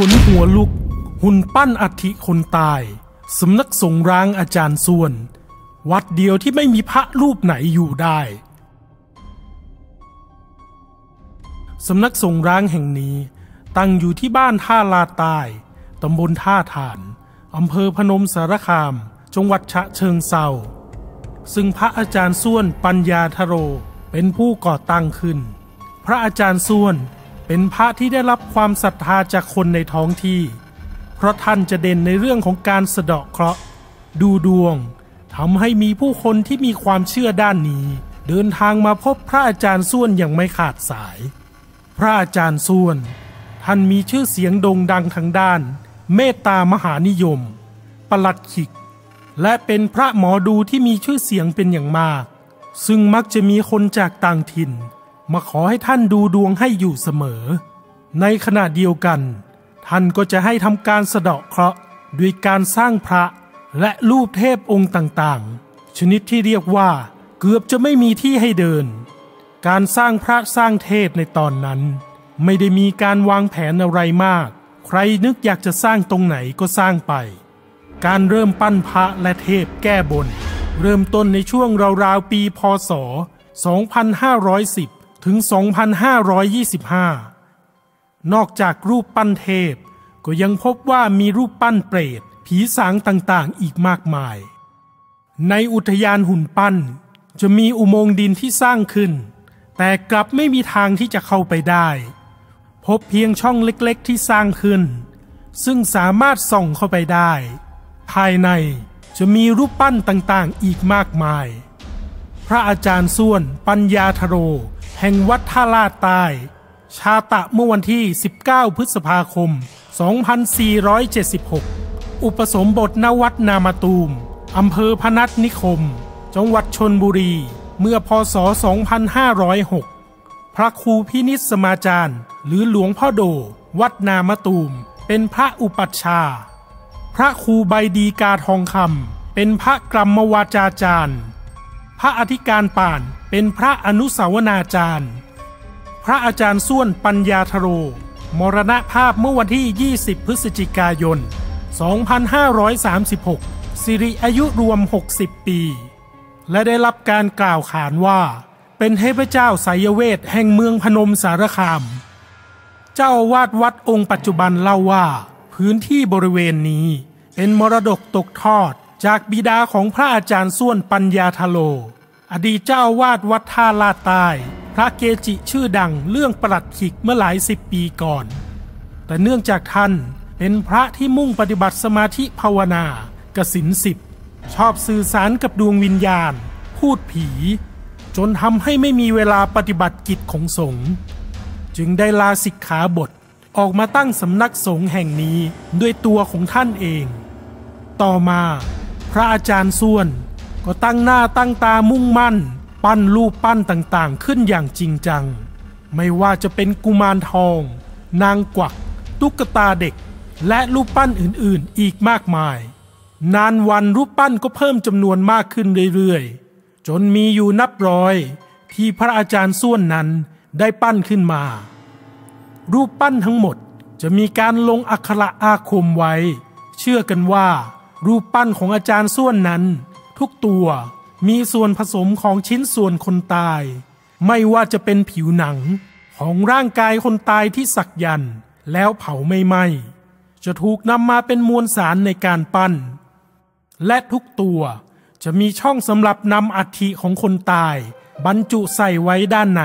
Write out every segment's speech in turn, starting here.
ขนหัวลุก หุ่นปั้นอัฐิคนตาย สำนักสงร้างอาจารย์ส่วน วัดเดียวที่ไม่มีพระรูปไหนอยู่ได้ สำนักสงร้างแห่งนี้ ตั้งอยู่ที่บ้านท่าลาดใต้ตำบลท่าฐาน อำเภอพนมสารคาม จังหวัดฉะเชิงเซาซึ่งพระอาจารย์ส่วนปัญญาทโรเป็นผู้ก่อตั้งขึ้น พระอาจารย์ส่วน เป็นพระที่ได้รับความศรัทธาจากคนในท้องที่ เพราะท่านจะเด่นในเรื่องของการสะเดาะเคราะห์ ดูดวงทำให้มีผู้คนที่มีความเชื่อด้านนี้ เดินทางมาพบพระอาจารย์ส่วนอย่างไม่ขาดสาย พระอาจารย์ส่วน ท่านมีชื่อเสียงโด่งดังทางด้าน เมตตามหานิยมประหลัดขิก และเป็นพระหมอดูที่มีชื่อเสียงเป็นอย่างมาก ซึ่งมักจะมีคนจากต่างถิ่น มาขอให้ท่านดูดวงให้อยู่เสมอ ในขณะเดียวกัน ท่านก็จะให้ทำการสะเดาะเคราะห์ด้วยการสร้างพระและรูปเทพองค์ต่างๆ ชนิดที่เรียกว่าเกือบจะไม่มีที่ให้เดิน การสร้างพระสร้างเทพในตอนนั้น ไม่ได้มีการวางแผนอะไรมาก ใครนึกอยากจะสร้างตรงไหนก็สร้างไป การเริ่มปั้นพระและเทพแก้บน เริ่มต้นในช่วงราวๆปีพศ 2510 ถึง 2525 นอกจากรูปปั้นเทพ ก็ยังพบว่ามีรูปปั้นเปรต ผีสางต่างๆ อีกมากมาย ในอุทยานหุ่นปั้น จะมีอุโมงค์ดินที่สร้างขึ้น แต่กลับไม่มีทางที่จะเข้าไปได้ พบเพียงช่องเล็กๆที่สร้างขึ้น ซึ่งสามารถส่องเข้าไปได้ ภายในจะมีรูปปั้นต่างๆ อีกมากมาย พระอาจารย์ส่วนปัญญาทโร แห่งวัดท่าลาดใต้ ชาตะเมื่อวันที่ 19 พฤษภาคม 2476 อุปสมบทณวัดนามาตูมอำเภอพนัสนิคม จังหวัดชนบุรี เมื่อพศ 2506 พระครูพินิษสมาจารย์ หรือหลวงพ่อโด วัดนามตูม เป็นพระอุปัชฌาย์พระครูใบดีกาทองคำเป็นพระกรรมวาจาจารย์ พระอธิการป่านเป็นพระอนุสาวนาจารย์ พระอาจารย์ส้วนปัญญาทโร มรณภาพเมื่อวันที่ 20 พฤศจิกายน 2536 สิริอายุรวม 60 ปี และได้รับการกล่าวขานว่า เป็นเทพเจ้าไสยเวทแห่งเมืองพนมสารคาม เจ้าอาวาดวัดองค์ปัจจุบันเล่าว่า พื้นที่บริเวณนี้เป็นมรดกตกทอด จากบิดาของพระอาจารย์ส้วนปัญญาทโล อดีตเจ้าวาดวัดท่าลาดใต้พระเกจิชื่อดังเรื่องประหลัดขิกเมื่อหลายสิบปีก่อน แต่เนื่องจากท่านเป็นพระที่มุ่งปฏิบัติสมาธิภาวนากสินสิบ ชอบสื่อสารกับดวงวิญญาณ พูดผี จนทำให้ไม่มีเวลาปฏิบัติกิจของสงฆ์จึงได้ลาสิกขาบทออกมาตั้งสำนักสงฆ์แห่งนี้ด้วยตัวของท่านเอง ต่อมา พระอาจารย์ส่วน ก็ตั้งหน้าตั้งตามุ่งมั่น ปั้นรูปปั้นต่างๆ ขึ้นอย่างจริงจัง ไม่ว่าจะเป็นกุมารทอง นางกวัก ตุ๊กตาเด็ก และรูปปั้นอื่นๆ อีกมากมาย นานวันรูปปั้นก็เพิ่มจำนวนมากขึ้นเรื่อยๆ จนมีอยู่นับร้อยที่พระอาจารย์ส้วนนั้นได้ปั้นขึ้นมา รูปปั้นทั้งหมดจะมีการลงอักขระอาคมไว้ เชื่อกันว่า รูปปั้นของอาจารย์ส้วนนั้น ทุกตัวมีส่วนผสมของชิ้นส่วนคนตาย ไม่ว่าจะเป็นผิวหนังของร่างกายคนตายที่สักยันแล้วเผาไม่ไหม้จะถูกนำมาเป็นมวลสารในการปั้น และทุกตัวจะมีช่องสำหรับนำอัฐิของคนตาย บรรจุใส่ไว้ด้านใน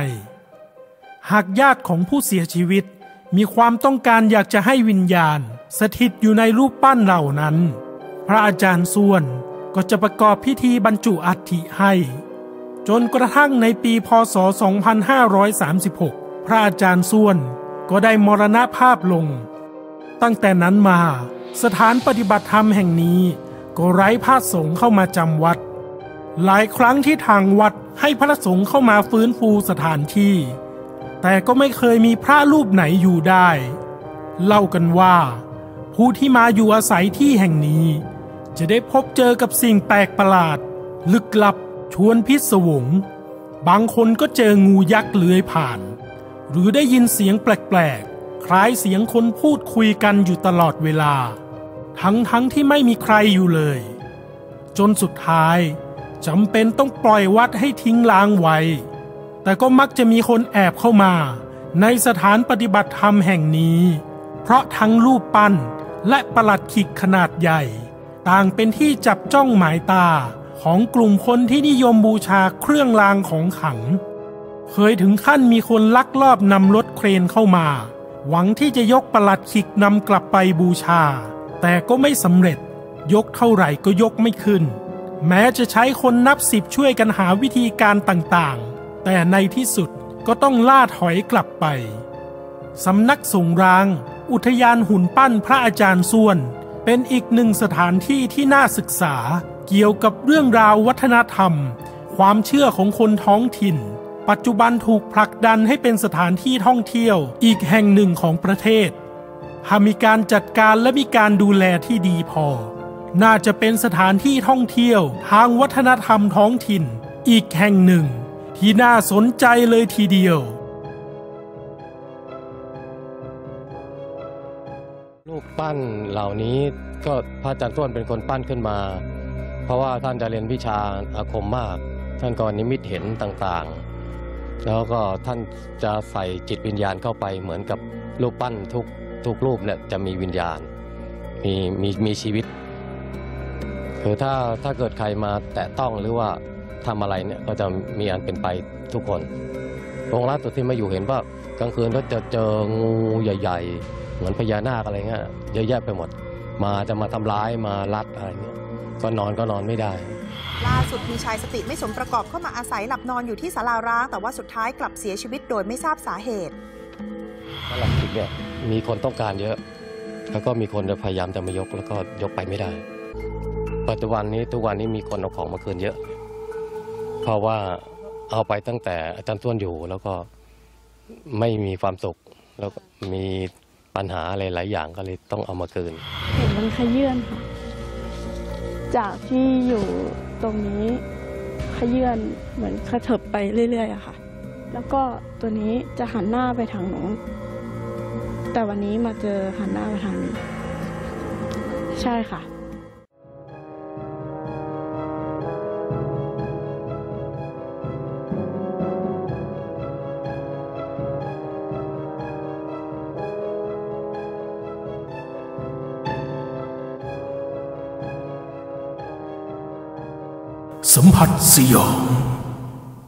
หากญาติของผู้เสียชีวิตมีความต้องการอยากจะให้วิญญาณ สถิตอยู่ในรูปปั้นเหล่านั้น พระอาจารย์ส่วนก็จะประกอบพิธีบรรจุอัฐิให้ จนกระทั่งในปีพศ 2536 พระอาจารย์ส่วนก็ได้มรณภาพลง ตั้งแต่นั้นมาสถานปฏิบัติธรรมแห่งนี้ ก็ไร้พระสงฆ์เข้ามาจำวัด หลายครั้งที่ทางวัดให้พระสงฆ์เข้ามาฟื้นฟูสถานที่ แต่ก็ไม่เคยมีพระรูปไหนอยู่ได้ เล่ากันว่า ผู้ที่มาอยู่อาศัยที่แห่งนี้ จะได้พบเจอกับสิ่งแปลกประหลาด ลึกลับชวนพิศวง บางคนก็เจองูยักษ์เลื้อยผ่าน หรือได้ยินเสียงแปลกๆ คล้ายเสียงคนพูดคุยกันอยู่ตลอดเวลา ทั้งทั้งที่ไม่มีใครอยู่เลย จนสุดท้ายจำเป็นต้องปล่อยวัดให้ทิ้งล้างไว้ แต่ก็มักจะมีคนแอบเข้ามา ในสถานปฏิบัติธรรมแห่งนี้ เพราะทั้งรูปปั้นและประหลัดขิกขนาดใหญ่ ต่างเป็นที่จับจ้องหมายตาของกลุ่มคนที่นิยมบูชาเครื่องรางของขลัง เคยถึงขั้นมีคนลักลอบนำรถเครนเข้ามา หวังที่จะยกประหลัดขิกนำกลับไปบูชา แต่ก็ไม่สำเร็จ ยกเท่าไหร่ก็ยกไม่ขึ้น แม้จะใช้คนนับสิบช่วยกันหาวิธีการต่างๆ แต่ในที่สุดก็ต้องล่าถอยกลับไป สำนักสงร้าง อุทยานหุ่นปั้นพระอาจารย์ส่วน เป็นอีกหนึ่งสถานที่ที่น่าศึกษาเกี่ยวกับเรื่องราววัฒนธรรม ความเชื่อของคนท้องถิ่น ปัจจุบันถูกผลักดันให้เป็นสถานที่ท่องเที่ยวอีกแห่งหนึ่งของประเทศ หากมีการจัดการและมีการดูแลที่ดีพอ น่าจะเป็นสถานที่ท่องเที่ยวทางวัฒนธรรมท้องถิ่น อีกแห่งหนึ่ง ที่น่าสนใจเลยทีเดียว รูปปั้นเหล่านี้ก็พระอาจารย์ส้วนเป็นคนปั้นขึ้นมา เพราะว่าท่านจะเรียนวิชาอาคมมาก ท่านก็นิมิตเห็นต่างๆ แล้วก็ท่านจะใส่จิตวิญญาณเข้าไปเหมือนกับรูปปั้นทุกทุกรูปเนี่ยจะมีวิญญาณมีมีมีชีวิตคือถ้าถ้าเกิดใครมาแตะต้องหรือว่าทำอะไรเนี่ยก็จะมีอันเป็นไปทุกคนองค์ล่าสุดที่มาอยู่เห็นว่ากลางคืนก็จะเจองูใหญ่ ๆ เหมือนพญานาคอะไรเงี้ยเยอะแยะไปหมด มาจะมาทำร้ายมารัดอะไรเงี้ยก็นอนก็นอนไม่ได้ ล่าสุดมีชายสติไม่สมประกอบเข้ามาอาศัยหลับนอนอยู่ที่ศาลาร้าง แต่ว่าสุดท้ายกลับเสียชีวิตโดยไม่ทราบสาเหตุหลักจิตเนี่ยมีคนต้องการเยอะ แล้วก็มีคนจะพยายามจะมายกแล้วก็ยกไปไม่ได้ ปัจจุบันนี้ทุกวันนี้มีคนเอาของมาคืนเยอะ เพราะว่าเอาไปตั้งแต่อาจารย์ต้วนอยู่แล้วก็ไม่มีความสุข แล้วก็มี ปัญหาอะไรหลายอย่างก็เลยต้องเอามาคืนเห็นมันขยื่นค่ะ จากที่อยู่ตรงนี้ขยื่นเหมือนกระเถิบไปเรื่อยๆอะค่ะ แล้วก็ตัวนี้จะหันหน้าไปทางโน้นแต่วันนี้มาเจอหันหน้าไปทางนี้ ใช่ค่ะ สัมผัสสยอง